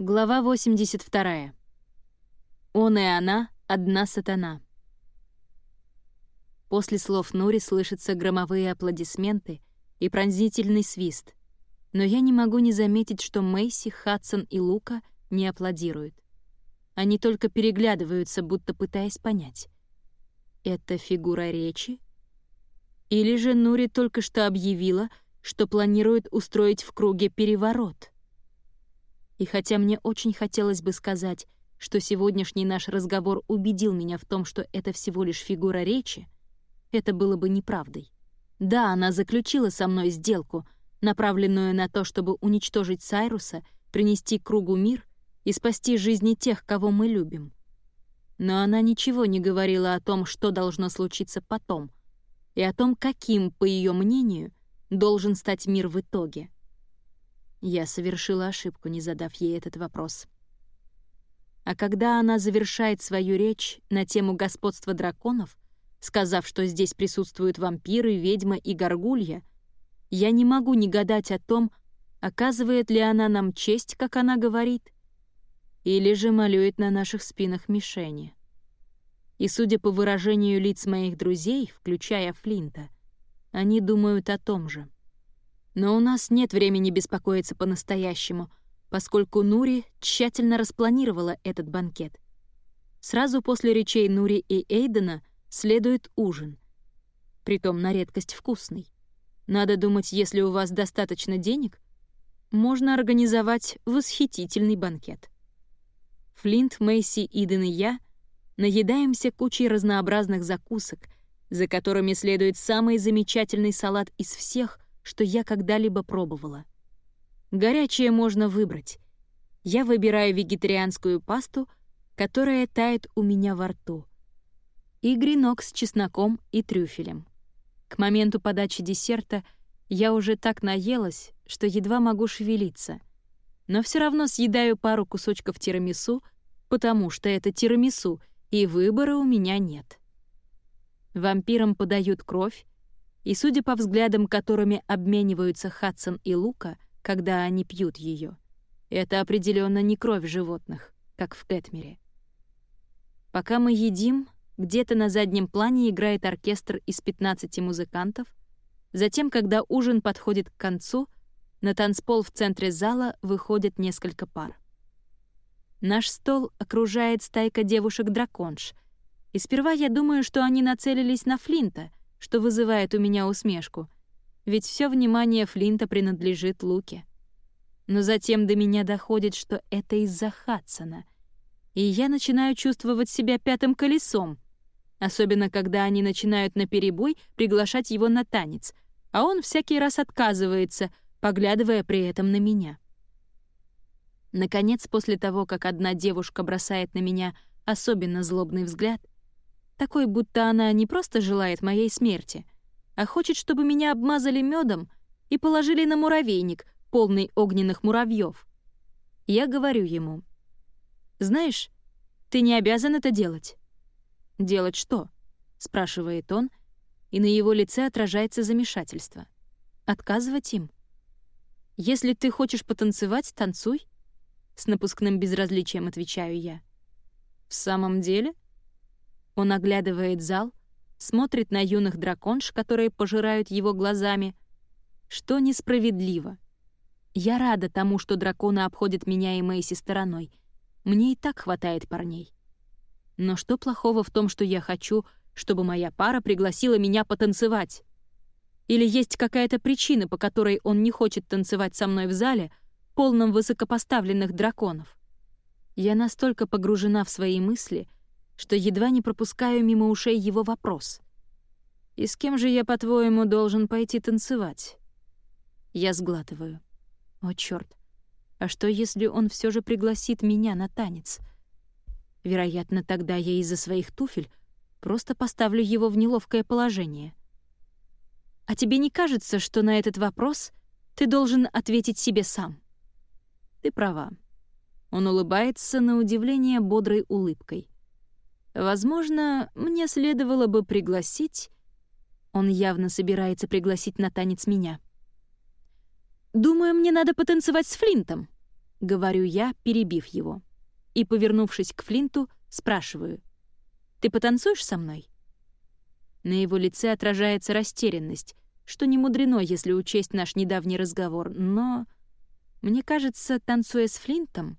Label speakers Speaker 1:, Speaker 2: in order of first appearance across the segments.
Speaker 1: Глава 82. Он и она — одна сатана. После слов Нури слышатся громовые аплодисменты и пронзительный свист, но я не могу не заметить, что Мэйси, Хадсон и Лука не аплодируют. Они только переглядываются, будто пытаясь понять. Это фигура речи? Или же Нури только что объявила, что планирует устроить в круге переворот — и хотя мне очень хотелось бы сказать, что сегодняшний наш разговор убедил меня в том, что это всего лишь фигура речи, это было бы неправдой. Да, она заключила со мной сделку, направленную на то, чтобы уничтожить Сайруса, принести кругу мир и спасти жизни тех, кого мы любим. Но она ничего не говорила о том, что должно случиться потом, и о том, каким, по ее мнению, должен стать мир в итоге — я совершила ошибку, не задав ей этот вопрос. А когда она завершает свою речь на тему господства драконов, сказав, что здесь присутствуют вампиры, ведьма и горгулья, я не могу не гадать о том, оказывает ли она нам честь, как она говорит, или же малюет на наших спинах мишени. И судя по выражению лиц моих друзей, включая Флинта, они думают о том же. Но у нас нет времени беспокоиться по-настоящему, поскольку Нури тщательно распланировала этот банкет. Сразу после речей Нури и Эйдена следует ужин. Притом на редкость вкусный. Надо думать, если у вас достаточно денег, можно организовать восхитительный банкет. Флинт, Мэйси, Иден и я наедаемся кучей разнообразных закусок, за которыми следует самый замечательный салат из всех — что я когда-либо пробовала. Горячее можно выбрать. Я выбираю вегетарианскую пасту, которая тает у меня во рту. И гренок с чесноком и трюфелем. К моменту подачи десерта я уже так наелась, что едва могу шевелиться. Но все равно съедаю пару кусочков тирамису, потому что это тирамису, и выбора у меня нет. Вампирам подают кровь, и, судя по взглядам, которыми обмениваются Хадсон и Лука, когда они пьют ее, это определенно не кровь животных, как в Кэтмере. Пока мы едим, где-то на заднем плане играет оркестр из 15 музыкантов, затем, когда ужин подходит к концу, на танцпол в центре зала выходит несколько пар. Наш стол окружает стайка девушек-драконш, и сперва я думаю, что они нацелились на Флинта — что вызывает у меня усмешку, ведь все внимание Флинта принадлежит Луке. Но затем до меня доходит, что это из-за Хадсона, и я начинаю чувствовать себя пятым колесом, особенно когда они начинают наперебой приглашать его на танец, а он всякий раз отказывается, поглядывая при этом на меня. Наконец, после того, как одна девушка бросает на меня особенно злобный взгляд — такой, будто она не просто желает моей смерти, а хочет, чтобы меня обмазали медом и положили на муравейник, полный огненных муравьев. Я говорю ему, «Знаешь, ты не обязан это делать». «Делать что?» — спрашивает он, и на его лице отражается замешательство. «Отказывать им?» «Если ты хочешь потанцевать, танцуй», — с напускным безразличием отвечаю я. «В самом деле?» Он оглядывает зал, смотрит на юных драконш, которые пожирают его глазами. Что несправедливо. Я рада тому, что драконы обходят меня и Мэйси стороной. Мне и так хватает парней. Но что плохого в том, что я хочу, чтобы моя пара пригласила меня потанцевать? Или есть какая-то причина, по которой он не хочет танцевать со мной в зале, полном высокопоставленных драконов? Я настолько погружена в свои мысли — что едва не пропускаю мимо ушей его вопрос. «И с кем же я, по-твоему, должен пойти танцевать?» Я сглатываю. О, чёрт. А что, если он все же пригласит меня на танец? Вероятно, тогда я из-за своих туфель просто поставлю его в неловкое положение. А тебе не кажется, что на этот вопрос ты должен ответить себе сам? Ты права. Он улыбается на удивление бодрой улыбкой. Возможно, мне следовало бы пригласить... Он явно собирается пригласить на танец меня. «Думаю, мне надо потанцевать с Флинтом». — говорю я, перебив его. И, повернувшись к Флинту, спрашиваю. «Ты потанцуешь со мной?» На его лице отражается растерянность, что не мудрено, если учесть наш недавний разговор, но... Мне кажется, танцуя с Флинтом,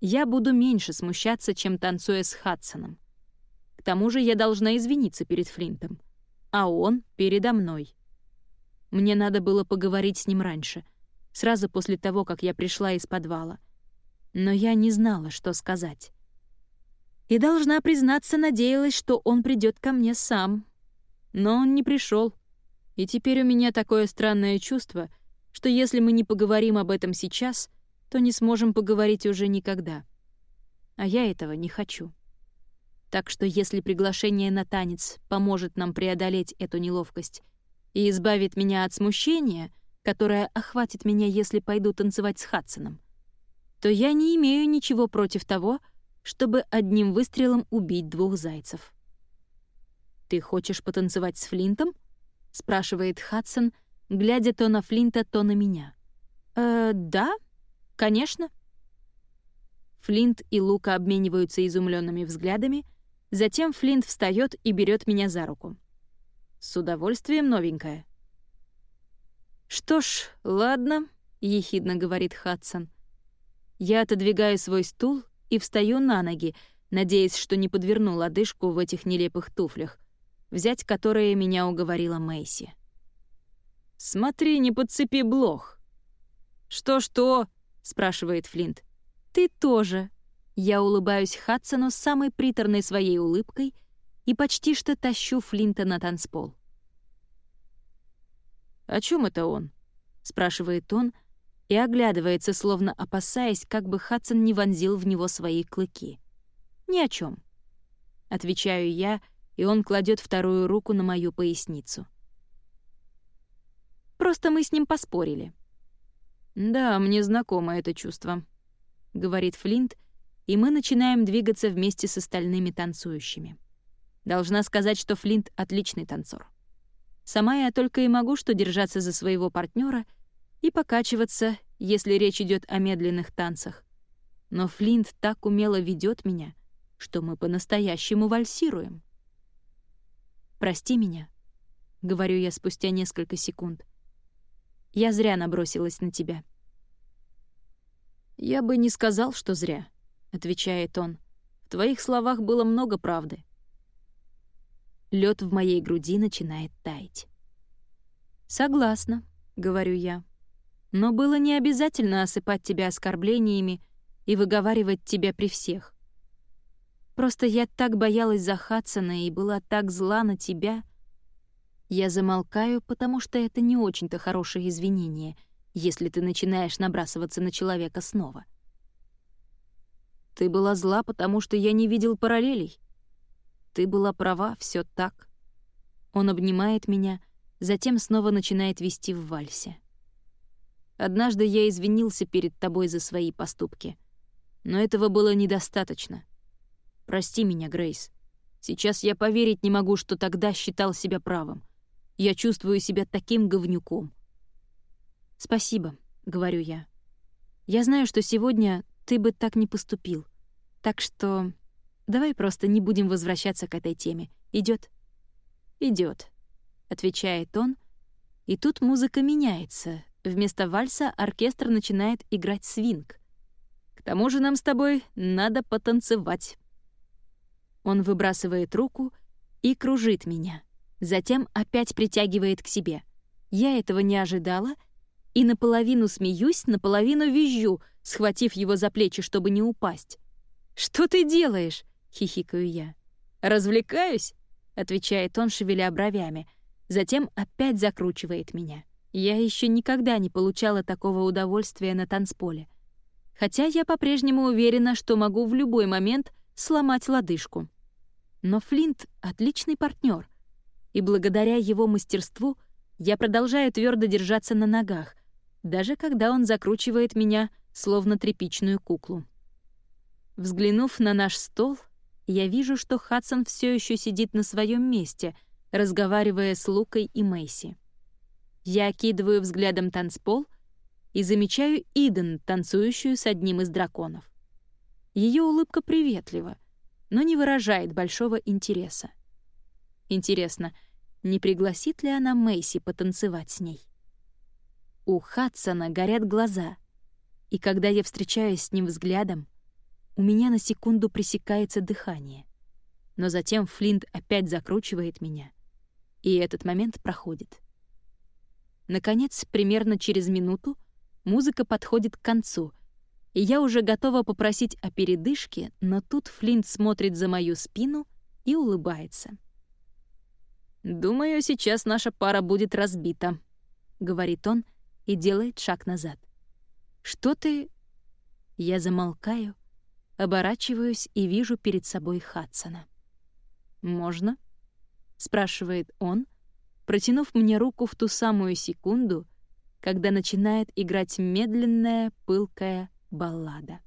Speaker 1: я буду меньше смущаться, чем танцуя с Хадсоном. Тому же я должна извиниться перед Флинтом, а он передо мной. Мне надо было поговорить с ним раньше, сразу после того, как я пришла из подвала. Но я не знала, что сказать. И должна признаться, надеялась, что он придет ко мне сам. Но он не пришел. И теперь у меня такое странное чувство, что если мы не поговорим об этом сейчас, то не сможем поговорить уже никогда. А я этого не хочу. Так что если приглашение на танец поможет нам преодолеть эту неловкость и избавит меня от смущения, которое охватит меня, если пойду танцевать с Хадсоном, то я не имею ничего против того, чтобы одним выстрелом убить двух зайцев. «Ты хочешь потанцевать с Флинтом?» — спрашивает Хадсон, глядя то на Флинта, то на меня. «Э, да, конечно». Флинт и Лука обмениваются изумленными взглядами, затем Флинт встает и берет меня за руку. «С удовольствием, новенькая». «Что ж, ладно», — ехидно говорит Хадсон. Я отодвигаю свой стул и встаю на ноги, надеясь, что не подверну лодыжку в этих нелепых туфлях, взять которые меня уговорила Мэйси. «Смотри, не подцепи блох». «Что-что?» — спрашивает Флинт. «Ты тоже». Я улыбаюсь Хадсону самой приторной своей улыбкой и почти что тащу Флинта на танцпол. «О чем это он?» — спрашивает он и оглядывается, словно опасаясь, как бы Хадсон не вонзил в него свои клыки. «Ни о чем. Отвечаю я — и он кладет вторую руку на мою поясницу. Просто мы с ним поспорили. «Да, мне знакомо это чувство», — говорит Флинт, и мы начинаем двигаться вместе с остальными танцующими. Должна сказать, что Флинт — отличный танцор. Сама я только и могу что держаться за своего партнера и покачиваться, если речь идет о медленных танцах. Но Флинт так умело ведет меня, что мы по-настоящему вальсируем. «Прости меня», — говорю я спустя несколько секунд. «Я зря набросилась на тебя». «Я бы не сказал, что зря», — отвечает он. «В твоих словах было много правды». Лед в моей груди начинает таять. «Согласна», — говорю я. «Но было не обязательно осыпать тебя оскорблениями и выговаривать тебя при всех. Просто я так боялась за Хадсона и была так зла на тебя. Я замолкаю, потому что это не очень-то хорошее извинение, если ты начинаешь набрасываться на человека снова. Ты была зла, потому что я не видел параллелей. Ты была права, все так. Он обнимает меня, затем снова начинает вести в вальсе. Однажды я извинился перед тобой за свои поступки, но этого было недостаточно — Прости меня, Грейс. Сейчас я поверить не могу, что тогда считал себя правым. Я чувствую себя таким говнюком. «Спасибо», — говорю я. «Я знаю, что сегодня ты бы так не поступил. Так что давай просто не будем возвращаться к этой теме. Идет? Идет, отвечает он. И тут музыка меняется. Вместо вальса оркестр начинает играть свинг. К тому же нам с тобой надо потанцевать. Он выбрасывает руку и кружит меня. Затем опять притягивает к себе. Я этого не ожидала и наполовину смеюсь, наполовину визжу, схватив его за плечи, чтобы не упасть. «Что ты делаешь?» — хихикаю я. «Развлекаюсь?» — отвечает он, шевеля бровями. Затем опять закручивает меня. Я еще никогда не получала такого удовольствия на танцполе. Хотя я по-прежнему уверена, что могу в любой момент сломать лодыжку. Но Флинт — отличный партнер, и благодаря его мастерству я продолжаю твердо держаться на ногах, даже когда он закручивает меня, словно тряпичную куклу. Взглянув на наш стол, я вижу, что Хадсон все еще сидит на своем месте, разговаривая с Лукой и Мэйси. Я окидываю взглядом танцпол и замечаю Иден, танцующую с одним из драконов. Ее улыбка приветлива, но не выражает большого интереса. Интересно, не пригласит ли она Мэйси потанцевать с ней? У Хадсона горят глаза, и когда я встречаюсь с ним взглядом, у меня на секунду пресекается дыхание. Но затем Флинт опять закручивает меня, и этот момент проходит. Наконец, примерно через минуту музыка подходит к концу, и я уже готова попросить о передышке, но тут Флинт смотрит за мою спину и улыбается. «Думаю, сейчас наша пара будет разбита», — говорит он и делает шаг назад. «Что ты...» Я замолкаю, оборачиваюсь и вижу перед собой Хадсона. «Можно?» — спрашивает он, протянув мне руку в ту самую секунду, когда начинает играть медленная, пылкая баллада.